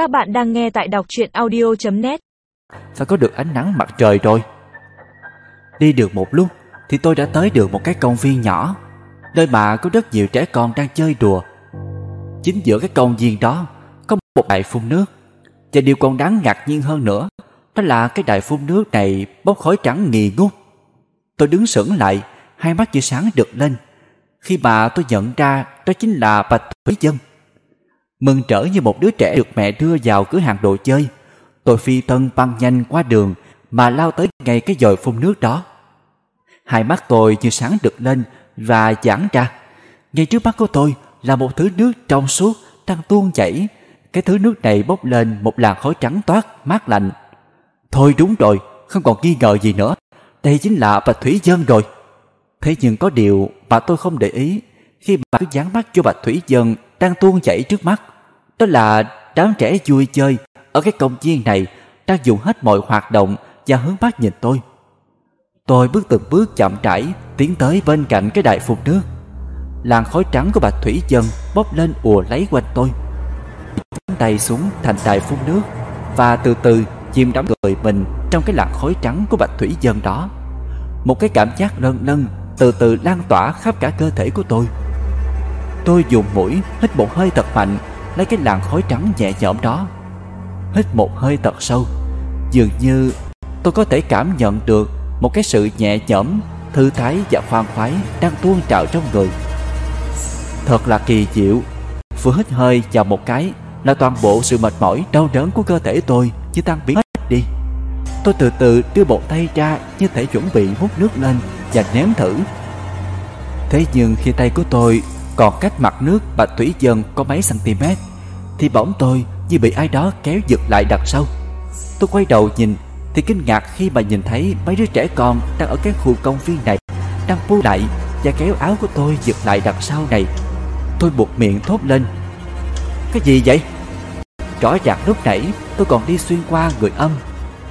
Các bạn đang nghe tại đọc truyện audio.net Phải có được ánh nắng mặt trời rồi? Đi được một lúc, Thì tôi đã tới được một cái công viên nhỏ, Nơi mà có rất nhiều trẻ con đang chơi đùa. Chính giữa cái công viên đó, Có một đài phun nước. Và điều còn đáng ngạc nhiên hơn nữa, Đó là cái đài phun nước này Bốc khói trắng nghi ngút. Tôi đứng sững lại, Hai mắt như sáng được lên. Khi mà tôi nhận ra, Đó chính là Bạch Thủy Dân. Mừng trở như một đứa trẻ được mẹ đưa vào cửa hàng đồ chơi. Tôi phi tân băng nhanh qua đường Mà lao tới ngay cái dòi phun nước đó. Hai mắt tôi như sáng được lên Và giãn ra. Ngay trước mắt của tôi là một thứ nước trong suốt Đang tuôn chảy. Cái thứ nước này bốc lên một làn khói trắng toát, Mát lạnh. Thôi đúng rồi, Không còn nghi ngờ gì nữa. Đây chính là Bạch Thủy Dân rồi. Thế nhưng có điều mà tôi không để ý. Khi bà cứ dán mắt cho Bạch Thủy Dân đang tuôn chảy trước mắt. Đó là đám trẻ vui chơi. Ở cái công viên này, Đang dùng hết mọi hoạt động Và hướng mắt nhìn tôi. Tôi bước từng bước chậm rãi Tiến tới bên cạnh cái đài phun nước. Làn khói trắng của Bạch Thủy Dân Bốc lên ùa lấy quanh tôi. Cánh tay xuống thành đài phun nước Và từ từ chìm đắm người mình Trong cái làn khói trắng của Bạch Thủy Dân đó. Một cái cảm giác lân lân Từ từ lan tỏa khắp cả cơ thể của tôi. Tôi dùng mũi, hít một hơi thật mạnh, Lấy cái làn khói trắng nhẹ nhõm đó. Hít một hơi thật sâu. Dường như tôi có thể cảm nhận được Một cái sự nhẹ nhõm, Thư thái và khoan khoái Đang tuôn trào trong người. Thật là kỳ diệu. Vừa hít hơi vào một cái Là toàn bộ sự mệt mỏi, đau đớn của cơ thể tôi Như tan biến hết đi. Tôi từ từ đưa một tay ra Như thể chuẩn bị hút nước lên Và ném thử. Thế nhưng khi tay của tôi còn cách mặt nước và Thủy Dân có mấy cm Thì bỗng tôi như bị ai đó kéo giật lại đằng sau Tôi quay đầu nhìn Thì kinh ngạc khi mà nhìn thấy mấy đứa trẻ con Đang ở cái khu công viên này Đang bu lại và kéo áo của tôi giật lại đằng sau này Tôi buộc miệng thốt lên, Cái gì vậy? Rõ ràng lúc nãy tôi còn đi xuyên qua người âm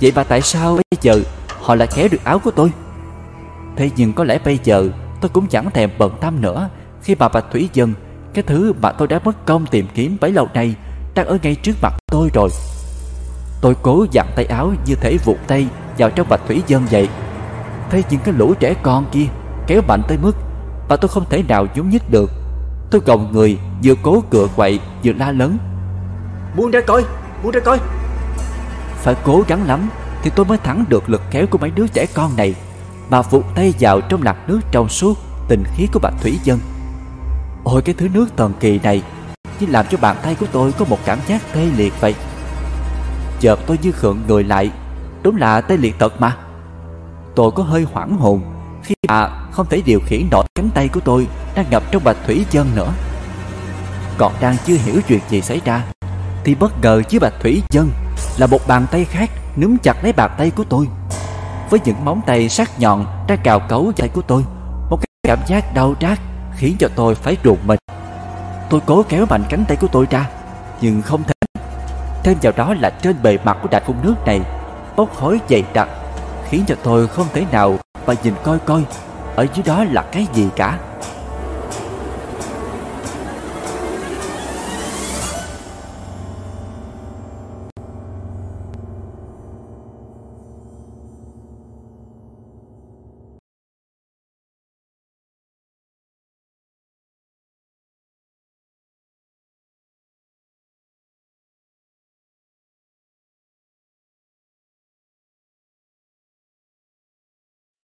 Vậy mà tại sao bây giờ họ lại kéo được áo của tôi? Thế nhưng có lẽ bây giờ tôi cũng chẳng thèm bận tâm nữa khi bà Bạch Thủy Dân Cái thứ mà tôi đã mất công tìm kiếm bấy lâu nay Đang ở ngay trước mặt tôi rồi. Tôi cố dặn tay áo như thể vụt tay vào trong Bạch Thủy Dân vậy. Thế nhưng cái lũ trẻ con kia kéo mạnh tới mức Mà tôi không thể nào nhúng nhích được. Tôi gồng người vừa cố cựa quậy vừa la lớn. Buông ra coi, buông ra coi. Phải cố gắng lắm Thì tôi mới thắng được lực kéo của mấy đứa trẻ con này Mà vụt tay vào trong làn nước trong suốt Tình khí của Bạch Thủy Dân Ôi, cái thứ nước thần kỳ này Như làm cho bàn tay của tôi có một cảm giác tê liệt vậy. Chợt tôi như khượng người lại, Đúng là tê liệt thật mà. Tôi có hơi hoảng hồn Khi mà không thể điều khiển nổi cánh tay của tôi Đang ngập trong bạch thủy chân nữa. Còn đang chưa hiểu chuyện gì xảy ra, Thì bất ngờ dưới bạch thủy chân Là một bàn tay khác Núm chặt lấy bàn tay của tôi. Với những móng tay sắc nhọn Đang cào cấu tay của tôi, Một cái cảm giác đau rát Khiến cho tôi phải rùng mình. Tôi cố kéo mạnh cánh tay của tôi ra, Nhưng không thể. Thêm vào đó là trên bề mặt của đài phun nước này, Bốc khói dày đặc, Khiến cho tôi không thể nào mà nhìn coi coi. Ở dưới đó là cái gì cả?